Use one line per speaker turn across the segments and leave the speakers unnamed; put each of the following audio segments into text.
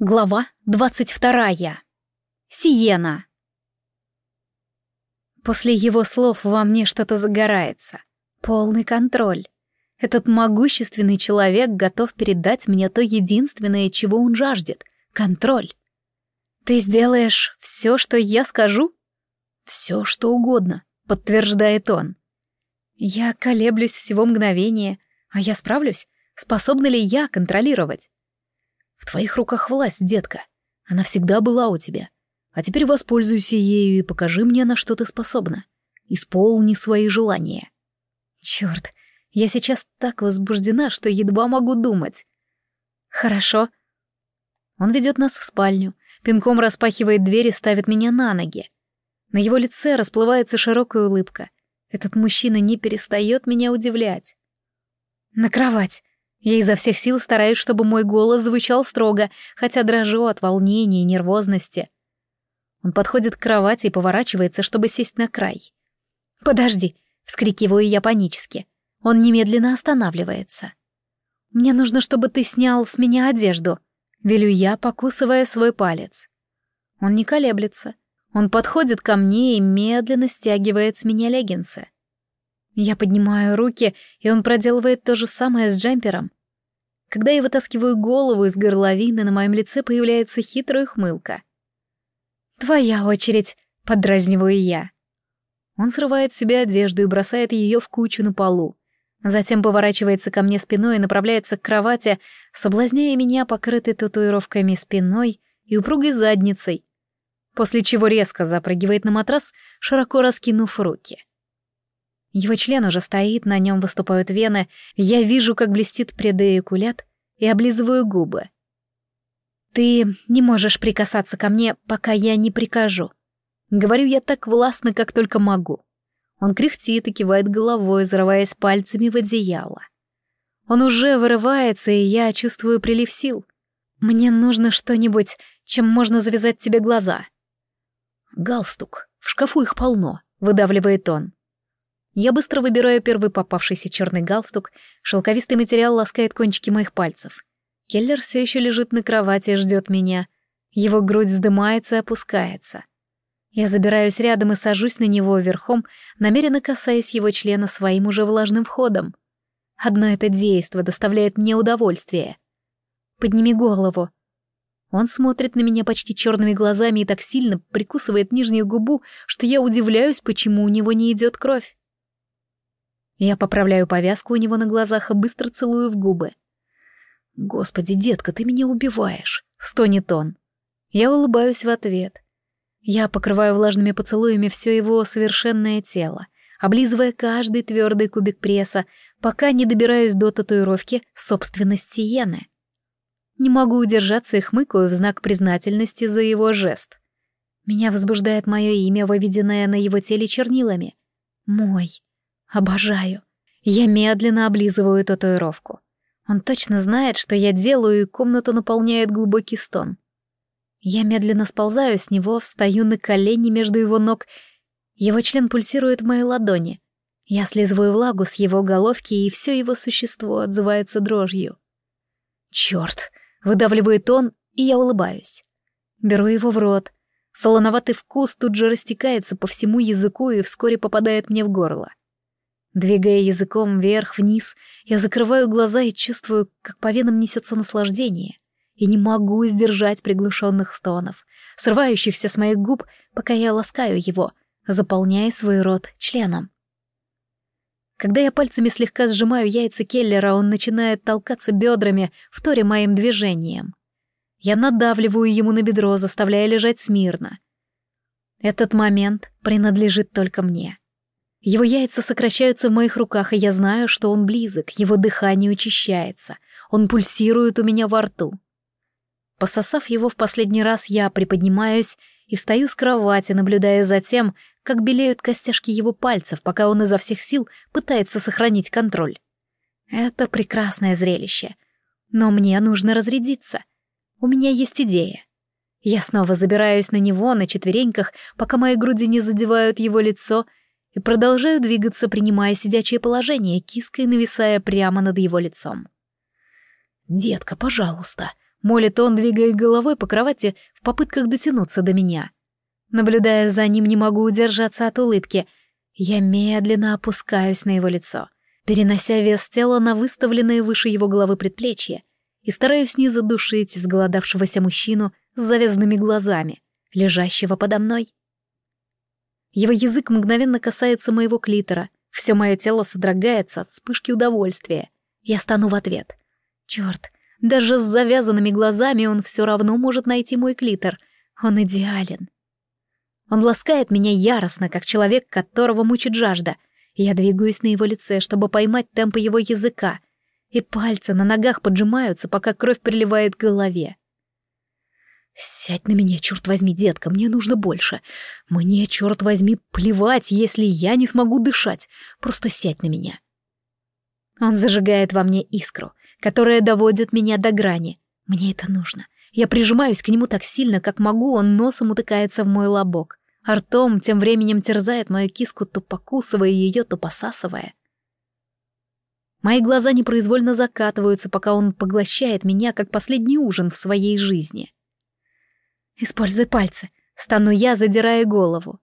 Глава двадцать вторая. Сиена. После его слов во мне что-то загорается. Полный контроль. Этот могущественный человек готов передать мне то единственное, чего он жаждет — контроль. Ты сделаешь все, что я скажу? Все, что угодно, подтверждает он. Я колеблюсь всего мгновения, а я справлюсь? Способна ли я контролировать? В твоих руках власть, детка. Она всегда была у тебя. А теперь воспользуйся ею и покажи мне, на что ты способна. Исполни свои желания. Черт, я сейчас так возбуждена, что едва могу думать. Хорошо. Он ведет нас в спальню, пинком распахивает дверь и ставит меня на ноги. На его лице расплывается широкая улыбка. Этот мужчина не перестает меня удивлять. На кровать. Я изо всех сил стараюсь, чтобы мой голос звучал строго, хотя дрожу от волнения и нервозности. Он подходит к кровати и поворачивается, чтобы сесть на край. «Подожди!» — вскрикиваю я панически. Он немедленно останавливается. «Мне нужно, чтобы ты снял с меня одежду», — велю я, покусывая свой палец. Он не колеблется. Он подходит ко мне и медленно стягивает с меня леггинсы. Я поднимаю руки, и он проделывает то же самое с джемпером. Когда я вытаскиваю голову из горловины, на моем лице появляется хитрая хмылка. «Твоя очередь», — подразниваю я. Он срывает с себя одежду и бросает ее в кучу на полу. Затем поворачивается ко мне спиной и направляется к кровати, соблазняя меня покрытой татуировками спиной и упругой задницей, после чего резко запрыгивает на матрас, широко раскинув руки. Его член уже стоит, на нем выступают вены, я вижу, как блестит предоякулят, и облизываю губы. «Ты не можешь прикасаться ко мне, пока я не прикажу». Говорю я так властно, как только могу. Он кряхтит и кивает головой, зарываясь пальцами в одеяло. Он уже вырывается, и я чувствую прилив сил. Мне нужно что-нибудь, чем можно завязать тебе глаза. Галстук. В шкафу их полно, выдавливает он. Я быстро выбираю первый попавшийся черный галстук, шелковистый материал ласкает кончики моих пальцев. Келлер все еще лежит на кровати и ждет меня. Его грудь вздымается и опускается. Я забираюсь рядом и сажусь на него верхом, намеренно касаясь его члена своим уже влажным входом. Одно это действо доставляет мне удовольствие. Подними голову. Он смотрит на меня почти черными глазами и так сильно прикусывает нижнюю губу, что я удивляюсь, почему у него не идет кровь. Я поправляю повязку у него на глазах и быстро целую в губы. «Господи, детка, ты меня убиваешь!» — стонет он. Я улыбаюсь в ответ. Я покрываю влажными поцелуями все его совершенное тело, облизывая каждый твердый кубик пресса, пока не добираюсь до татуировки собственности Йены. Не могу удержаться и хмыкаю в знак признательности за его жест. Меня возбуждает мое имя, выведенное на его теле чернилами. Мой. Обожаю. Я медленно облизываю татуировку. Он точно знает, что я делаю, и комнату наполняет глубокий стон. Я медленно сползаю с него, встаю на колени между его ног. Его член пульсирует в моей ладони. Я слизываю влагу с его головки, и все его существо отзывается дрожью. «Черт!» — выдавливает он, и я улыбаюсь. Беру его в рот. Солоноватый вкус тут же растекается по всему языку и вскоре попадает мне в горло. Двигая языком вверх-вниз, я закрываю глаза и чувствую, как по венам несется наслаждение. И не могу сдержать приглушенных стонов, срывающихся с моих губ, пока я ласкаю его, заполняя свой рот членом. Когда я пальцами слегка сжимаю яйца Келлера, он начинает толкаться бедрами, вторя моим движением. Я надавливаю ему на бедро, заставляя лежать смирно. Этот момент принадлежит только мне. Его яйца сокращаются в моих руках, и я знаю, что он близок, его дыхание учащается, он пульсирует у меня во рту. Пососав его в последний раз, я приподнимаюсь и встаю с кровати, наблюдая за тем, как белеют костяшки его пальцев, пока он изо всех сил пытается сохранить контроль. Это прекрасное зрелище. Но мне нужно разрядиться. У меня есть идея. Я снова забираюсь на него на четвереньках, пока мои груди не задевают его лицо — и продолжаю двигаться, принимая сидячее положение, киской нависая прямо над его лицом. «Детка, пожалуйста!» Молит он, двигая головой по кровати в попытках дотянуться до меня. Наблюдая за ним, не могу удержаться от улыбки. Я медленно опускаюсь на его лицо, перенося вес тела на выставленные выше его головы предплечья и стараюсь не задушить сголодавшегося мужчину с завязанными глазами, лежащего подо мной. Его язык мгновенно касается моего клитора, все мое тело содрогается от вспышки удовольствия. Я стану в ответ. Черт, даже с завязанными глазами он все равно может найти мой клитор. Он идеален. Он ласкает меня яростно, как человек, которого мучит жажда. Я двигаюсь на его лице, чтобы поймать темпы его языка, и пальцы на ногах поджимаются, пока кровь приливает к голове. «Сядь на меня, черт возьми, детка, мне нужно больше. Мне, черт возьми, плевать, если я не смогу дышать. Просто сядь на меня». Он зажигает во мне искру, которая доводит меня до грани. Мне это нужно. Я прижимаюсь к нему так сильно, как могу, он носом утыкается в мой лобок. А ртом тем временем терзает мою киску, то покусывая ее, то посасывая. Мои глаза непроизвольно закатываются, пока он поглощает меня, как последний ужин в своей жизни. «Используй пальцы», — стану я, задирая голову.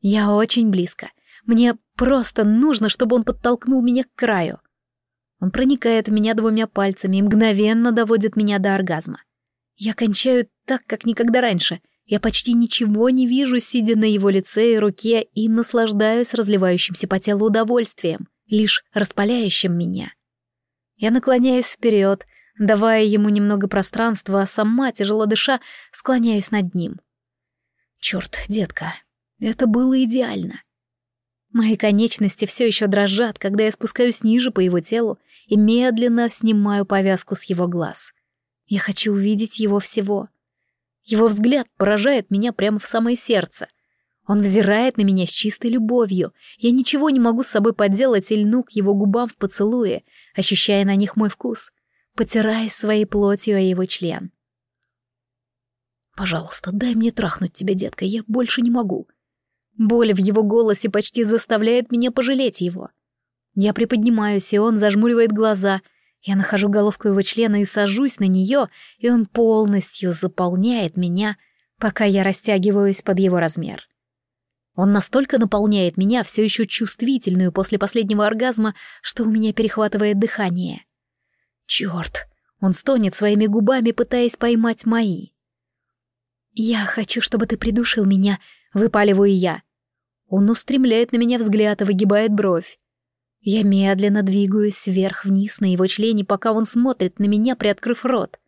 Я очень близко. Мне просто нужно, чтобы он подтолкнул меня к краю. Он проникает в меня двумя пальцами и мгновенно доводит меня до оргазма. Я кончаю так, как никогда раньше. Я почти ничего не вижу, сидя на его лице и руке, и наслаждаюсь разливающимся по телу удовольствием лишь распаляющим меня. Я наклоняюсь вперед, давая ему немного пространства, а сама, тяжело дыша, склоняюсь над ним. Черт, детка, это было идеально. Мои конечности все еще дрожат, когда я спускаюсь ниже по его телу и медленно снимаю повязку с его глаз. Я хочу увидеть его всего. Его взгляд поражает меня прямо в самое сердце — он взирает на меня с чистой любовью. Я ничего не могу с собой поделать и льну к его губам в поцелуе, ощущая на них мой вкус, потираясь своей плотью о его член. «Пожалуйста, дай мне трахнуть тебя, детка, я больше не могу». Боль в его голосе почти заставляет меня пожалеть его. Я приподнимаюсь, и он зажмуривает глаза. Я нахожу головку его члена и сажусь на нее, и он полностью заполняет меня, пока я растягиваюсь под его размер. Он настолько наполняет меня, все еще чувствительную после последнего оргазма, что у меня перехватывает дыхание. Черт! Он стонет своими губами, пытаясь поймать мои. «Я хочу, чтобы ты придушил меня», — выпаливаю я. Он устремляет на меня взгляд и выгибает бровь. Я медленно двигаюсь вверх-вниз на его члене, пока он смотрит на меня, приоткрыв рот.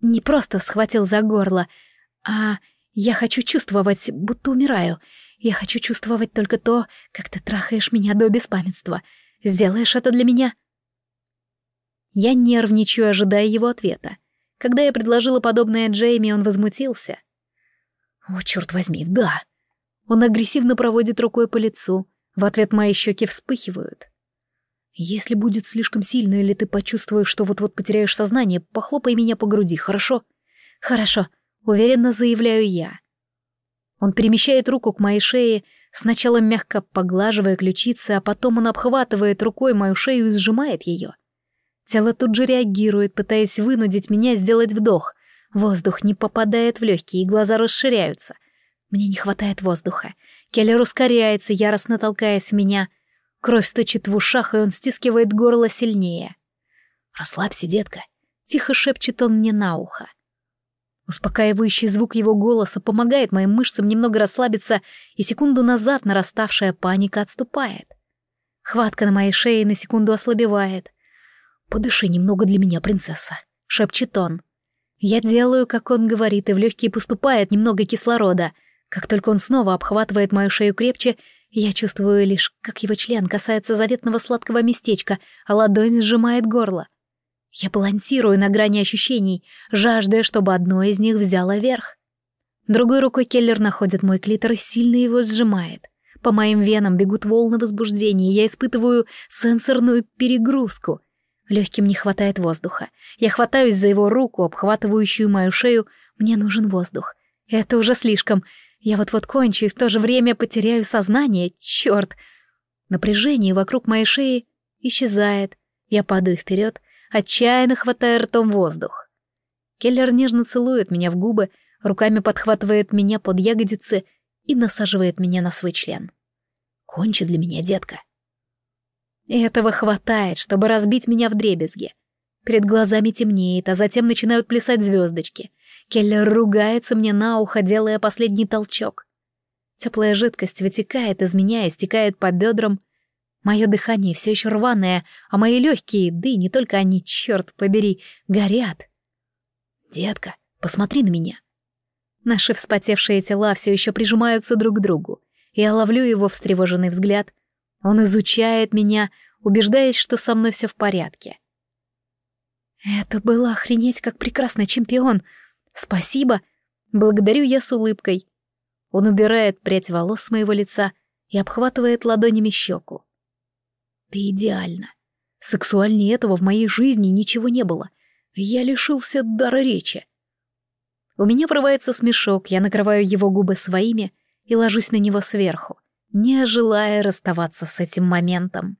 Не просто схватил за горло, а я хочу чувствовать, будто умираю. Я хочу чувствовать только то, как ты трахаешь меня до беспамятства. Сделаешь это для меня?» Я нервничаю, ожидая его ответа. Когда я предложила подобное Джейми, он возмутился. «О, черт возьми, да!» Он агрессивно проводит рукой по лицу. В ответ мои щеки вспыхивают. «Если будет слишком сильно или ты почувствуешь, что вот-вот потеряешь сознание, похлопай меня по груди, хорошо?» «Хорошо», уверенно заявляю я. Он перемещает руку к моей шее, сначала мягко поглаживая ключицы, а потом он обхватывает рукой мою шею и сжимает ее. Тело тут же реагирует, пытаясь вынудить меня сделать вдох. Воздух не попадает в легкие, и глаза расширяются. Мне не хватает воздуха. Келлер ускоряется, яростно толкаясь в меня. Кровь стучит в ушах, и он стискивает горло сильнее. «Расслабься, детка», — тихо шепчет он мне на ухо. Успокаивающий звук его голоса помогает моим мышцам немного расслабиться, и секунду назад нараставшая паника отступает. Хватка на моей шее на секунду ослабевает. «Подыши немного для меня, принцесса», — шепчет он. Я делаю, как он говорит, и в легкие поступает немного кислорода. Как только он снова обхватывает мою шею крепче, я чувствую лишь, как его член касается заветного сладкого местечка, а ладонь сжимает горло. Я балансирую на грани ощущений, жаждая, чтобы одно из них взяло верх. Другой рукой Келлер находит мой клитор и сильно его сжимает. По моим венам бегут волны возбуждения, я испытываю сенсорную перегрузку. Легким не хватает воздуха. Я хватаюсь за его руку, обхватывающую мою шею. Мне нужен воздух. Это уже слишком. Я вот-вот кончу и в то же время потеряю сознание. Черт! Напряжение вокруг моей шеи исчезает. Я падаю вперед, отчаянно хватая ртом воздух. Келлер нежно целует меня в губы, руками подхватывает меня под ягодицы и насаживает меня на свой член. «Кончи для меня, детка». И этого хватает, чтобы разбить меня в дребезги. Перед глазами темнеет, а затем начинают плясать звездочки. Келлер ругается мне на ухо, делая последний толчок. Теплая жидкость вытекает из меня и стекает по бедрам. Мое дыхание все еще рваное, а мои легкие, да и не только они, черт побери, горят. «Детка, посмотри на меня». Наши вспотевшие тела все еще прижимаются друг к другу. Я ловлю его встревоженный взгляд. Он изучает меня, убеждаясь, что со мной все в порядке. «Это было охренеть как прекрасный чемпион! Спасибо!» Благодарю я с улыбкой. Он убирает прядь волос с моего лица и обхватывает ладонями щеку. «Ты идеальна. Сексуальнее этого в моей жизни ничего не было. Я лишился дара речи». У меня врывается смешок, я накрываю его губы своими и ложусь на него сверху, не желая расставаться с этим моментом.